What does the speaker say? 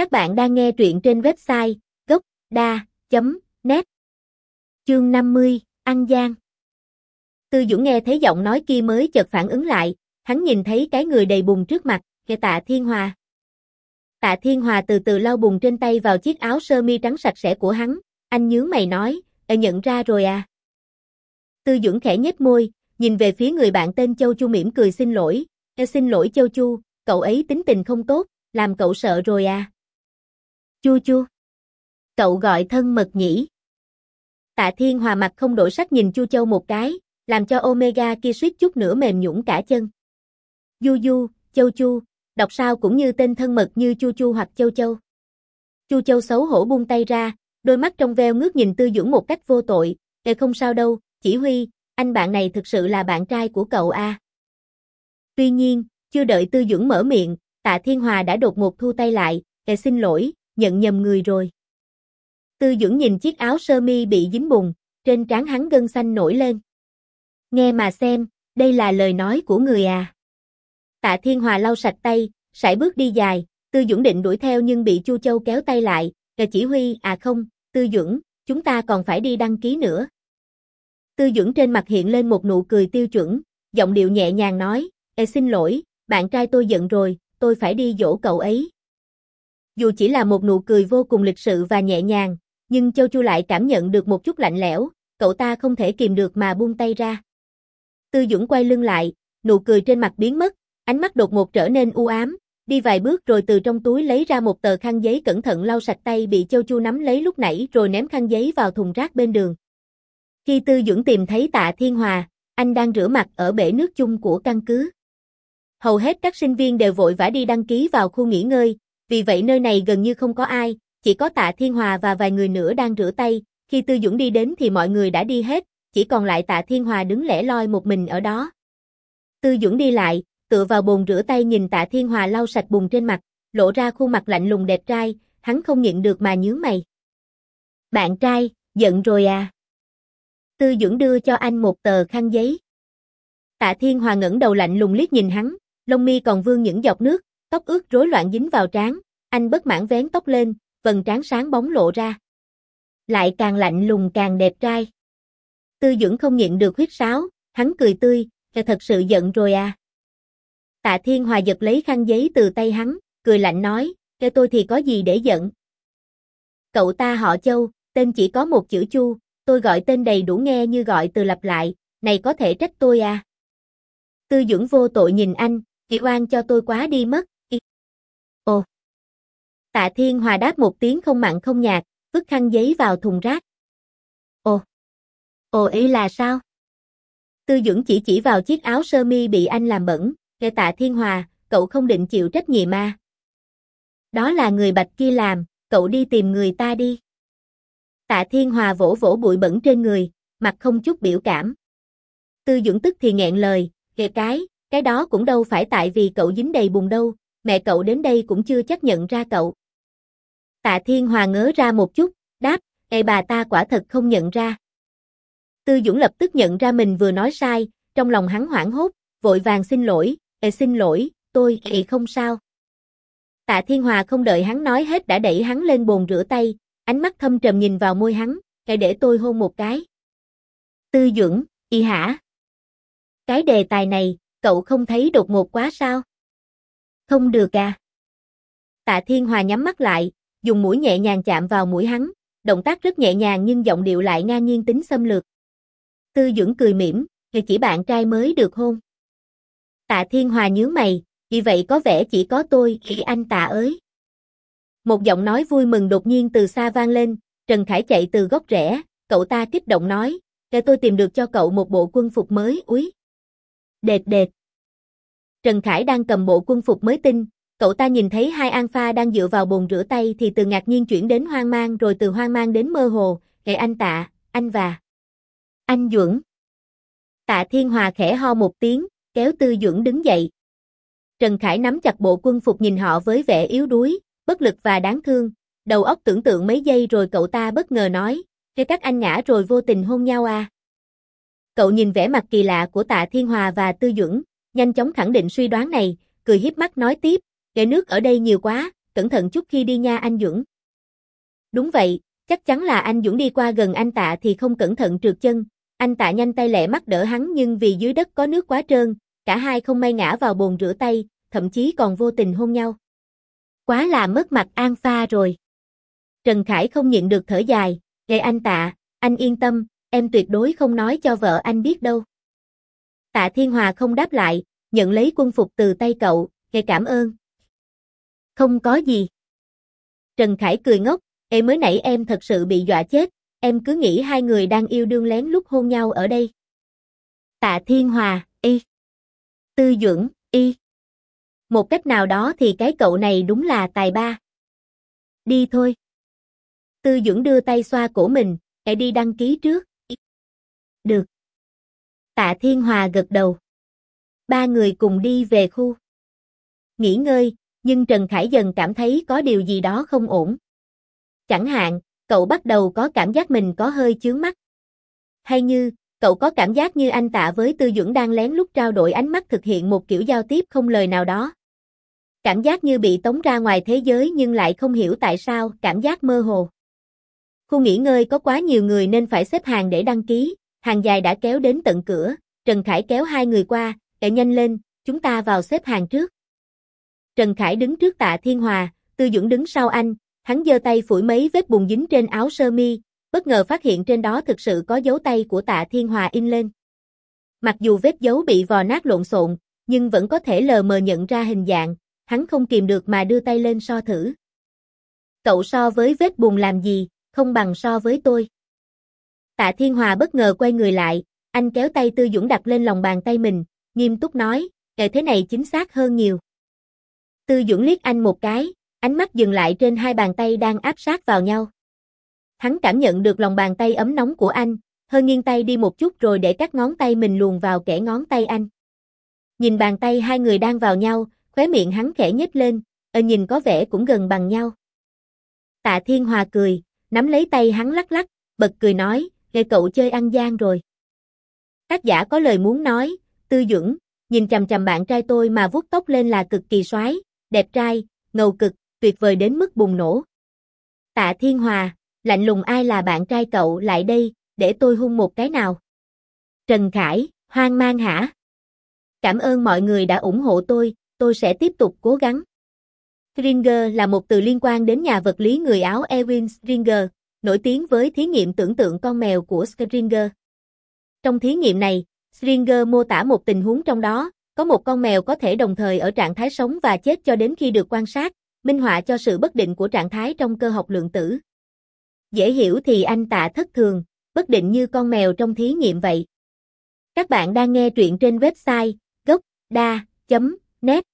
Các bạn đang nghe truyện trên website gốc.da.net Chương 50, an Giang Tư Dũng nghe thấy giọng nói kia mới chợt phản ứng lại, hắn nhìn thấy cái người đầy bùn trước mặt, kẻ tạ Thiên Hòa. Tạ Thiên Hòa từ từ lau bùn trên tay vào chiếc áo sơ mi trắng sạch sẽ của hắn, anh nhướng mày nói, Ê nhận ra rồi à. Tư Dũng khẽ nhếch môi, nhìn về phía người bạn tên Châu Chu mỉm cười xin lỗi, Ê xin lỗi Châu Chu, cậu ấy tính tình không tốt, làm cậu sợ rồi à. Chu Chu. Cậu gọi thân mật nhỉ. Tạ Thiên Hòa mặt không đổi sắc nhìn Chu Châu một cái, làm cho Omega kia suýt chút nữa mềm nhũn cả chân. Du Du, Châu Chu, đọc sao cũng như tên thân mật như Chu Chu hoặc Châu Châu. Chu Châu xấu hổ buông tay ra, đôi mắt trong veo ngước nhìn Tư Dũng một cách vô tội, "Kệ không sao đâu, chỉ huy, anh bạn này thực sự là bạn trai của cậu a." À. Tuy nhiên, chưa đợi Tư Dũng mở miệng, Tạ Thiên Hòa đã đột ngột thu tay lại, "Kệ xin lỗi, nhận nhầm người rồi." Tư Dũng nhìn chiếc áo sơ mi bị dính bùn, trên trán hắn gân xanh nổi lên. Nghe mà xem, đây là lời nói của người à. Tạ Thiên Hòa lau sạch tay, sải bước đi dài, Tư Dũng định đuổi theo nhưng bị Chu Châu kéo tay lại, "Là chỉ huy, à không, Tư Dũng, chúng ta còn phải đi đăng ký nữa." Tư Dũng trên mặt hiện lên một nụ cười tiêu chuẩn, giọng điệu nhẹ nhàng nói, "Ê xin lỗi, bạn trai tôi giận rồi, tôi phải đi dỗ cậu ấy." Dù chỉ là một nụ cười vô cùng lịch sự và nhẹ nhàng, nhưng Châu Chu lại cảm nhận được một chút lạnh lẽo, cậu ta không thể kìm được mà buông tay ra. Tư Dũng quay lưng lại, nụ cười trên mặt biến mất, ánh mắt đột ngột trở nên u ám, đi vài bước rồi từ trong túi lấy ra một tờ khăn giấy cẩn thận lau sạch tay bị Châu Chu nắm lấy lúc nãy rồi ném khăn giấy vào thùng rác bên đường. Khi Tư Dũng tìm thấy Tạ Thiên Hòa, anh đang rửa mặt ở bể nước chung của căn cứ. Hầu hết các sinh viên đều vội vã đi đăng ký vào khu nghỉ ngơi, vì vậy nơi này gần như không có ai, chỉ có Tạ Thiên Hòa và vài người nữa đang rửa tay, khi Tư Dũng đi đến thì mọi người đã đi hết, chỉ còn lại Tạ Thiên Hòa đứng lẻ loi một mình ở đó. Tư Dũng đi lại, tựa vào bồn rửa tay nhìn Tạ Thiên Hòa lau sạch bùn trên mặt, lộ ra khuôn mặt lạnh lùng đẹp trai, hắn không nhịn được mà nhướng mày. Bạn trai, giận rồi à? Tư Dũng đưa cho anh một tờ khăn giấy. Tạ Thiên Hòa ngẩng đầu lạnh lùng liếc nhìn hắn, lông mi còn vương những giọt nước, tóc ướt rối loạn dính vào trán, anh bất mãn vén tóc lên, vầng trán sáng bóng lộ ra. Lại càng lạnh lùng càng đẹp trai. Tư dưỡng không nhịn được huyết sáo, hắn cười tươi, là thật sự giận rồi à. Tạ Thiên Hòa giật lấy khăn giấy từ tay hắn, cười lạnh nói, cho tôi thì có gì để giận. Cậu ta họ Châu, tên chỉ có một chữ Chu, tôi gọi tên đầy đủ nghe như gọi từ lặp lại, này có thể trách tôi à. Tư dưỡng vô tội nhìn anh, kỳ oan cho tôi quá đi mất. Tạ Thiên Hòa đáp một tiếng không mặn không nhạt, vứt khăn giấy vào thùng rác. Ồ. Ồ ý là sao? Tư Dũng chỉ chỉ vào chiếc áo sơ mi bị anh làm bẩn, nghe tạ Thiên Hòa, cậu không định chịu trách nhiệm à? Đó là người bạch kia làm, cậu đi tìm người ta đi. Tạ Thiên Hòa vỗ vỗ bụi bẩn trên người, mặt không chút biểu cảm. Tư Dũng tức thì nghẹn lời, kệ cái, cái đó cũng đâu phải tại vì cậu dính đầy bùn đâu, mẹ cậu đến đây cũng chưa chắc nhận ra cậu. Tạ Thiên Hòa ngớ ra một chút, đáp, Ê bà ta quả thật không nhận ra. Tư Dũng lập tức nhận ra mình vừa nói sai, trong lòng hắn hoảng hốt, vội vàng xin lỗi, Ê xin lỗi, tôi, Ê không sao. Tạ Thiên Hòa không đợi hắn nói hết đã đẩy hắn lên bồn rửa tay, ánh mắt thâm trầm nhìn vào môi hắn, Ê để tôi hôn một cái. Tư Dũng, y hả? Cái đề tài này, cậu không thấy đột ngột quá sao? Không được à? Tạ Thiên Hòa nhắm mắt lại, dùng mũi nhẹ nhàng chạm vào mũi hắn, động tác rất nhẹ nhàng nhưng giọng điệu lại ngang nhiên tính xâm lược. Tư Dưỡng cười mỉm, chỉ bạn trai mới được hôn. Tạ Thiên Hòa nhướng mày, vì vậy có vẻ chỉ có tôi, khi anh tạ ới. Một giọng nói vui mừng đột nhiên từ xa vang lên, Trần Khải chạy từ góc rẽ, cậu ta kích động nói, để tôi tìm được cho cậu một bộ quân phục mới, úi. Đệt đệt. Trần Khải đang cầm bộ quân phục mới tinh, cậu ta nhìn thấy hai Alpha đang dựa vào bồn rửa tay thì từ ngạc nhiên chuyển đến hoang mang rồi từ hoang mang đến mơ hồ, kệ anh tạ, anh và anh Duẩn. Tạ Thiên Hòa khẽ ho một tiếng, kéo Tư Duẩn đứng dậy. Trần Khải nắm chặt bộ quân phục nhìn họ với vẻ yếu đuối, bất lực và đáng thương, đầu óc tưởng tượng mấy giây rồi cậu ta bất ngờ nói, cái các anh ngã rồi vô tình hôn nhau à. Cậu nhìn vẻ mặt kỳ lạ của Tạ Thiên Hòa và Tư Duẩn, nhanh chóng khẳng định suy đoán này, cười hiếp mắt nói tiếp, kẻ nước ở đây nhiều quá, cẩn thận chút khi đi nha anh dũng Đúng vậy, chắc chắn là anh Dũng đi qua gần anh tạ thì không cẩn thận trượt chân, anh tạ nhanh tay lẹ mắt đỡ hắn nhưng vì dưới đất có nước quá trơn, cả hai không may ngã vào bồn rửa tay, thậm chí còn vô tình hôn nhau. Quá là mất mặt An Pha rồi. Trần Khải không nhịn được thở dài, Ê anh tạ, anh yên tâm, em tuyệt đối không nói cho vợ anh biết đâu. Tạ Thiên Hòa không đáp lại, nhận lấy quân phục từ tay cậu, Ê cảm ơn. Không có gì. Trần Khải cười ngốc, Ê mới nãy em thật sự bị dọa chết, em cứ nghĩ hai người đang yêu đương lén lúc hôn nhau ở đây. Tạ Thiên Hòa, y. Tư Dưỡng, y. Một cách nào đó thì cái cậu này đúng là tài ba. Đi thôi. Tư Dưỡng đưa tay xoa cổ mình, hãy đi đăng ký trước. Được. Tạ Thiên Hòa gật đầu. Ba người cùng đi về khu. Nghỉ ngơi, nhưng Trần Khải dần cảm thấy có điều gì đó không ổn. Chẳng hạn, cậu bắt đầu có cảm giác mình có hơi chướng mắt. Hay như, cậu có cảm giác như anh tạ với Tư Dưỡng đang lén lút trao đổi ánh mắt thực hiện một kiểu giao tiếp không lời nào đó. Cảm giác như bị tống ra ngoài thế giới nhưng lại không hiểu tại sao, cảm giác mơ hồ. Khu nghỉ ngơi có quá nhiều người nên phải xếp hàng để đăng ký, hàng dài đã kéo đến tận cửa, Trần Khải kéo hai người qua, để nhanh lên, chúng ta vào xếp hàng trước. Trần Khải đứng trước tạ Thiên Hòa, Tư Dũng đứng sau anh, hắn giơ tay phủi mấy vết bùn dính trên áo sơ mi, bất ngờ phát hiện trên đó thực sự có dấu tay của tạ Thiên Hòa in lên. Mặc dù vết dấu bị vò nát lộn xộn, nhưng vẫn có thể lờ mờ nhận ra hình dạng, hắn không kìm được mà đưa tay lên so thử. Cậu so với vết bùn làm gì, không bằng so với tôi. Tạ Thiên Hòa bất ngờ quay người lại, anh kéo tay Tư Dũng đặt lên lòng bàn tay mình, nghiêm túc nói, kệ thế này chính xác hơn nhiều. Tư Dũng liếc anh một cái, ánh mắt dừng lại trên hai bàn tay đang áp sát vào nhau. Hắn cảm nhận được lòng bàn tay ấm nóng của anh, hơi nghiêng tay đi một chút rồi để các ngón tay mình luồn vào kẻ ngón tay anh. Nhìn bàn tay hai người đang vào nhau, khóe miệng hắn khẽ nhếch lên, ở nhìn có vẻ cũng gần bằng nhau. Tạ Thiên Hòa cười, nắm lấy tay hắn lắc lắc, bật cười nói, nghe cậu chơi ăn gian rồi. Tác giả có lời muốn nói, tư duẩn, nhìn chầm chầm bạn trai tôi mà vuốt tóc lên là cực kỳ soái, đẹp trai, ngầu cực, tuyệt vời đến mức bùng nổ. Tạ Thiên Hòa, lạnh lùng ai là bạn trai cậu lại đây, để tôi hung một cái nào. Trần Khải, hoang mang hả? Cảm ơn mọi người đã ủng hộ tôi, tôi sẽ tiếp tục cố gắng. Stringer là một từ liên quan đến nhà vật lý người Áo Erwin Stringer, nổi tiếng với thí nghiệm tưởng tượng con mèo của Stringer. Trong thí nghiệm này, Stringer mô tả một tình huống trong đó, có một con mèo có thể đồng thời ở trạng thái sống và chết cho đến khi được quan sát, minh họa cho sự bất định của trạng thái trong cơ học lượng tử. Dễ hiểu thì anh tạ thất thường, bất định như con mèo trong thí nghiệm vậy. Các bạn đang nghe truyện trên website gocda.net